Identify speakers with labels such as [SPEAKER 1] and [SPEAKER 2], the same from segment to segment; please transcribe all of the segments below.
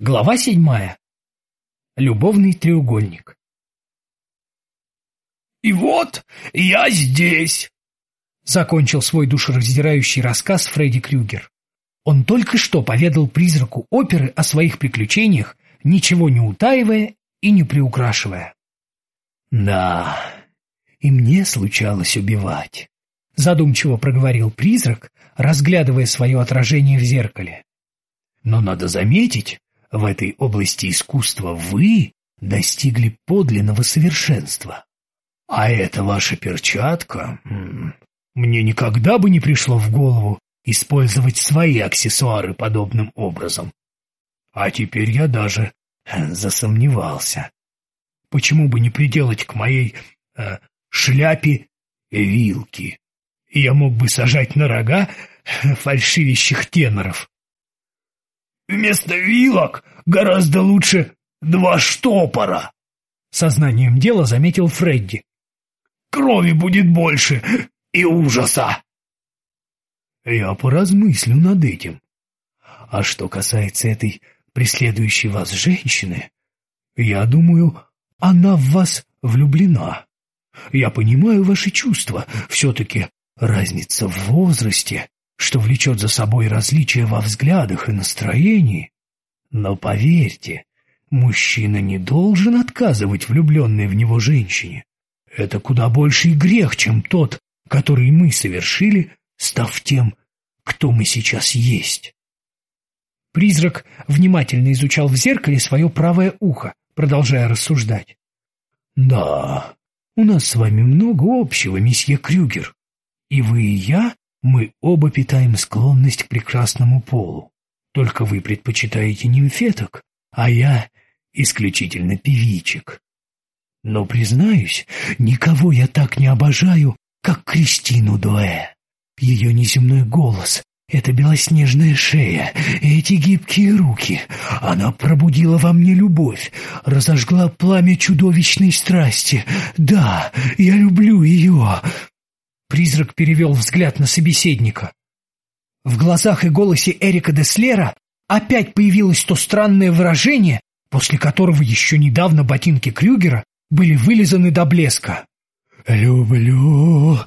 [SPEAKER 1] Глава седьмая. Любовный треугольник.
[SPEAKER 2] «И вот я здесь!» — закончил свой душераздирающий рассказ Фредди Крюгер.
[SPEAKER 1] Он только что поведал призраку оперы о своих приключениях, ничего не утаивая и не приукрашивая. «Да, и мне случалось убивать», — задумчиво проговорил призрак, разглядывая свое отражение в зеркале. «Но надо заметить, в этой области искусства вы достигли подлинного совершенства. А эта ваша перчатка... Мне никогда бы не пришло в голову использовать свои аксессуары подобным образом. А теперь я даже э, засомневался. Почему бы не приделать к моей э, шляпе вилки? Я мог бы сажать на рога э, фальшивящих теноров.
[SPEAKER 2] Вместо вилок гораздо лучше два штопора.
[SPEAKER 1] Сознанием дела заметил Фредди.
[SPEAKER 2] Крови будет больше и ужаса.
[SPEAKER 1] Я поразмыслю над этим. А что касается этой преследующей вас женщины, я думаю, она в вас влюблена. Я понимаю ваши чувства, все-таки разница в возрасте что влечет за собой различия во взглядах и настроении. Но поверьте, мужчина не должен отказывать влюбленной в него женщине. Это куда больший грех, чем тот, который мы совершили, став тем, кто мы сейчас есть. Призрак внимательно изучал в зеркале свое правое ухо, продолжая рассуждать. «Да, у нас с вами много общего, месье Крюгер. И вы и я мы оба питаем склонность к прекрасному полу. Только вы предпочитаете нимфеток, а я исключительно певичек. Но, признаюсь, никого я так не обожаю, как Кристину Дуэ. Ее неземной голос, эта белоснежная шея, эти гибкие руки. Она пробудила во мне любовь, разожгла пламя чудовищной страсти. Да, я люблю ее, Призрак перевел взгляд на собеседника. В глазах и голосе Эрика Деслера опять появилось то странное выражение, после которого еще недавно ботинки Крюгера были вылизаны до блеска. «Люблю...»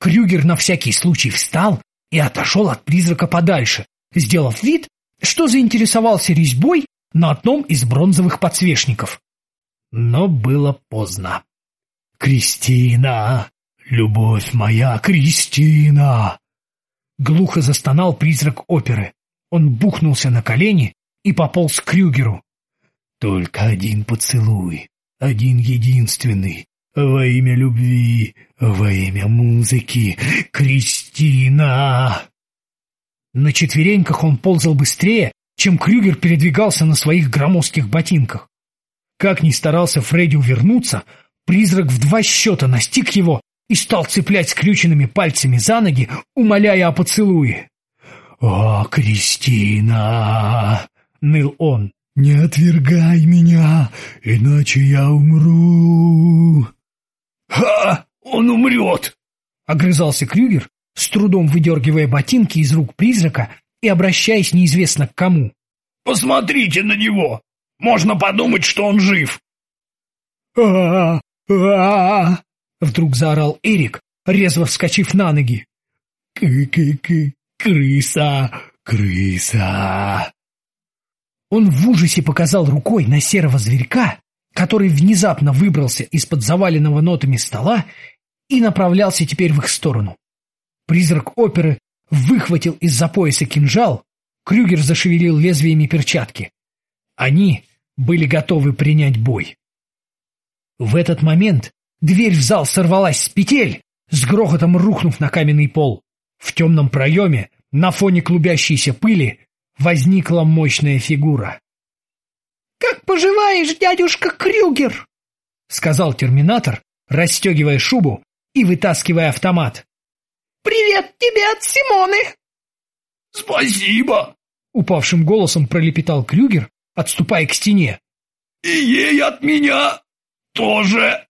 [SPEAKER 1] Крюгер на всякий случай встал и отошел от призрака подальше, сделав вид, что заинтересовался резьбой на одном из бронзовых подсвечников. Но было поздно. «Кристина!» «Любовь моя, Кристина!» Глухо застонал призрак оперы. Он бухнулся на колени и пополз к Крюгеру. «Только один поцелуй, один единственный, во имя любви, во имя музыки, Кристина!» На четвереньках он ползал быстрее, чем Крюгер передвигался на своих громоздких ботинках. Как ни старался Фредди увернуться, призрак в два счета настиг его и стал цеплять скрюченными пальцами за ноги, умоляя о поцелуе. «О, Кристина!» — ныл он. «Не отвергай меня, иначе я умру!»
[SPEAKER 2] «Ха! Он умрет!»
[SPEAKER 1] — огрызался Крюгер, с трудом выдергивая ботинки из рук призрака и обращаясь неизвестно к кому.
[SPEAKER 2] «Посмотрите на него! Можно подумать, что он жив!»
[SPEAKER 1] «А-а-а!» Вдруг заорал Эрик, резво вскочив на ноги. «К-к-к... Крыса! Крыса!» Он в ужасе показал рукой на серого зверька, который внезапно выбрался из-под заваленного нотами стола и направлялся теперь в их сторону. Призрак оперы выхватил из-за пояса кинжал, Крюгер зашевелил лезвиями перчатки. Они были готовы принять бой. В этот момент Дверь в зал сорвалась с петель, с грохотом рухнув на каменный пол. В темном проеме, на фоне клубящейся пыли, возникла мощная фигура.
[SPEAKER 3] «Как поживаешь, дядюшка Крюгер?»
[SPEAKER 1] — сказал терминатор, расстегивая шубу и вытаскивая автомат.
[SPEAKER 3] «Привет тебе от Симоны!»
[SPEAKER 2] «Спасибо!»
[SPEAKER 1] — упавшим голосом пролепетал Крюгер, отступая к стене.
[SPEAKER 2] «И ей от меня тоже!»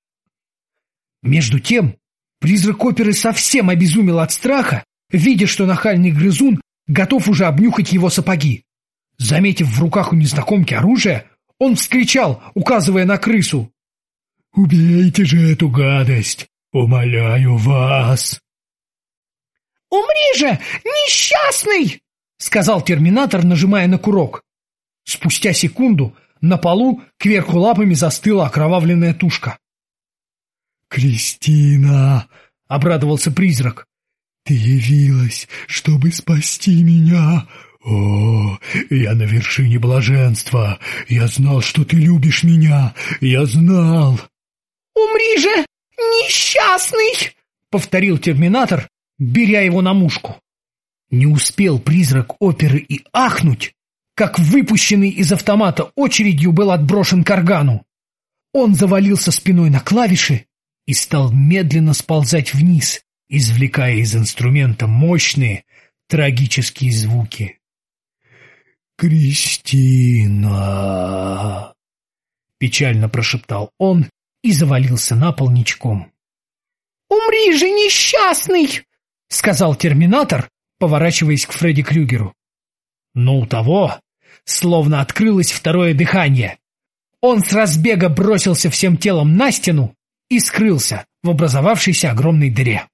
[SPEAKER 1] Между тем, призрак оперы совсем обезумел от страха, видя, что нахальный грызун готов уже обнюхать его сапоги.
[SPEAKER 2] Заметив в руках у незнакомки оружие, он вскричал, указывая на крысу.
[SPEAKER 1] «Убейте же эту гадость! Умоляю вас!»
[SPEAKER 3] «Умри же, несчастный!»
[SPEAKER 2] — сказал терминатор, нажимая на курок. Спустя секунду на полу кверху лапами застыла окровавленная тушка.
[SPEAKER 1] «Кристина!»
[SPEAKER 2] — обрадовался призрак.
[SPEAKER 1] «Ты явилась, чтобы спасти меня! О, я на вершине блаженства! Я знал, что ты любишь меня! Я знал!»
[SPEAKER 3] «Умри же, несчастный!»
[SPEAKER 2] — повторил терминатор, беря его на мушку. Не успел призрак оперы и ахнуть, как выпущенный из автомата очередью был отброшен к органу. Он завалился спиной на клавиши и стал медленно сползать вниз, извлекая из инструмента мощные трагические звуки.
[SPEAKER 1] «Кристина!»
[SPEAKER 2] — печально прошептал он и завалился на пол ничком.
[SPEAKER 3] «Умри же, несчастный!»
[SPEAKER 2] — сказал терминатор, поворачиваясь к Фредди Крюгеру. Но у того словно открылось второе дыхание. Он с разбега бросился всем телом на стену и скрылся в образовавшейся огромной дыре.